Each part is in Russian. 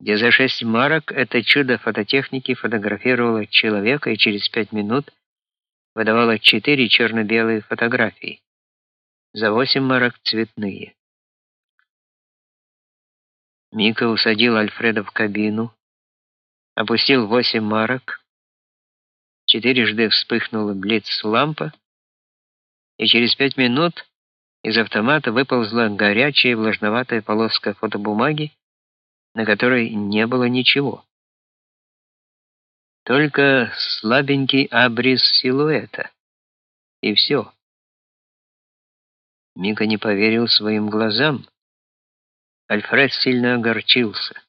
где за шесть марок это чудо фототехники фотографировало человека и через пять минут выдавало четыре черно-белые фотографии, за восемь марок цветные. Мика усадил Альфреда в кабину, опустил восемь марок, четырежды вспыхнула блиц-лампа, и через пять минут из автомата выползла горячая влажноватая полоска фотобумаги, на которой не было ничего. Только слабенький абрис силуэта. И все. Мика не поверил своим глазам. Альфред сильно огорчился.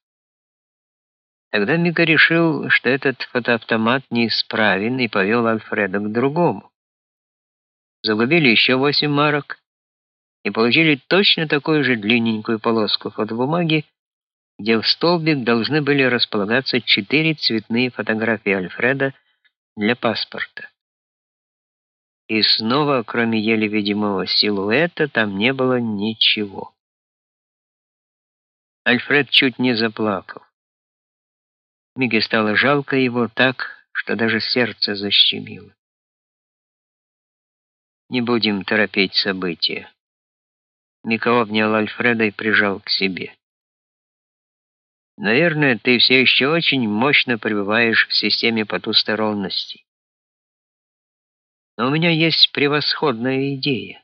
Тогда Мика решил, что этот фотоавтомат неисправен и повел Альфреда к другому. Загубили еще восемь марок и получили точно такую же длинненькую полоску фотобумаги, где в столбик должны были располагаться четыре цветные фотографии Альфреда для паспорта. И снова, кроме еле видимого силуэта, там не было ничего. Альфред чуть не заплакал. Миге стало жалко его так, что даже сердце защемило. Не будем торопить события. Мика обнял Альфреда и прижал к себе. Наверное, ты все еще очень мощно пребываешь в системе потусторонности. Но у меня есть превосходная идея.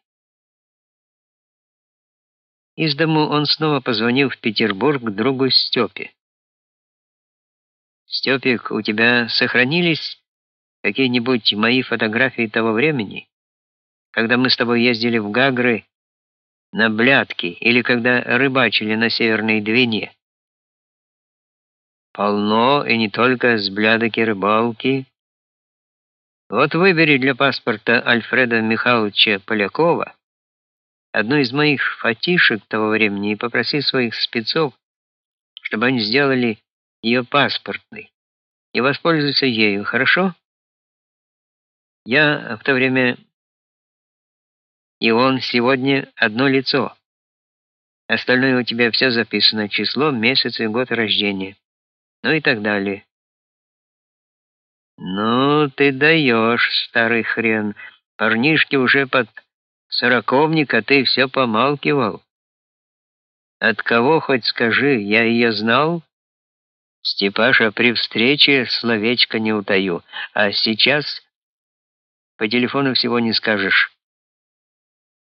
Из дому он снова позвонил в Петербург к другу Степе. Степик, у тебя сохранились какие-нибудь мои фотографии того времени, когда мы с тобой ездили в Гагры на блядки или когда рыбачили на Северной Двине? Полно, и не только с блядок рыбалки. Вот выбери для паспорта Альфреда Михайловича Полякова одну из моих фатишек того времени и попроси своих спецов, чтобы они сделали ее паспортной. И воспользуйся ею, хорошо? Я в то время и он сегодня одно лицо. Остальное у тебя все записано: число, месяц и год рождения ну и так далее. Ну, ты даешь, старый хрен. Парнишки уже под сороковник, а ты все помалкивал. От кого хоть скажи, я ее знал? Степаша, при встрече словечко не утаю, а сейчас по телефону всего не скажешь.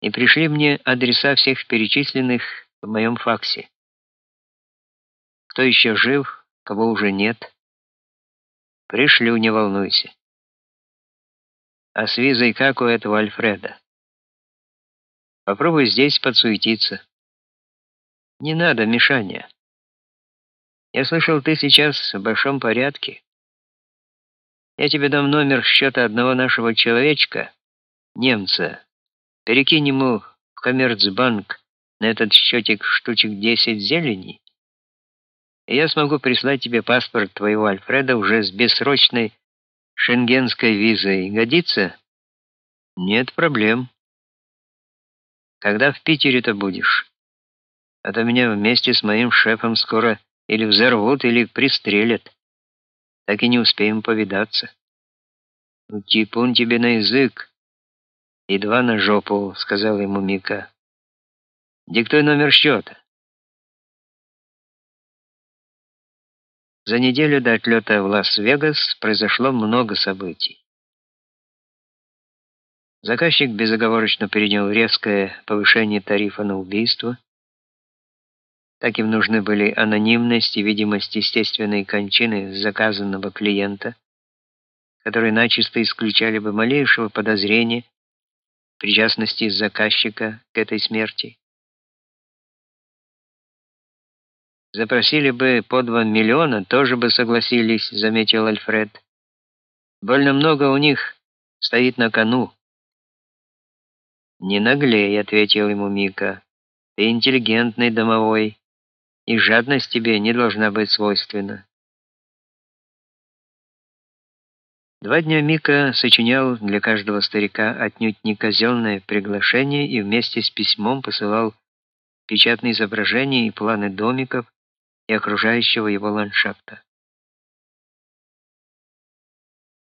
И пришли мне адреса всех перечисленных в моем факсе. Кто еще жив? Кого уже нет. Пришлю, не волнуйся. А с визой как у этого Альфреда? Попробуй здесь подсуетиться. Не надо, Мишаня. Я слышал, ты сейчас в большом порядке. Я тебе дам номер счета одного нашего человечка, немца. Перекинь ему в Коммерцбанк на этот счетик штучек 10 зелени я смогу прислать тебе паспорт твоего Альфреда уже с бессрочной шенгенской визой. Годится? Нет проблем. Когда в Питере-то будешь? А то меня вместе с моим шефом скоро или взорвут, или пристрелят. Так и не успеем повидаться. Ну, типун тебе на язык. И два на жопу, сказал ему Мика. Диктуй номер счета. За неделю до отлета в Лас-Вегас произошло много событий. Заказчик безоговорочно принял резкое повышение тарифа на убийство. Так им нужны были анонимность и видимость естественной кончины заказанного клиента, которые начисто исключали бы малейшего подозрения причастности заказчика к этой смерти. Запросили бы по два миллиона, тоже бы согласились, заметил Альфред. Больно много у них стоит на кону. Не наглей, ответил ему Мика. Ты интеллигентный домовой, и жадность тебе не должна быть свойственна. Два дня Мика сочинял для каждого старика отнюдь не казенное приглашение и вместе с письмом посылал печатные изображения и планы домиков, и окружающего его ландшафта.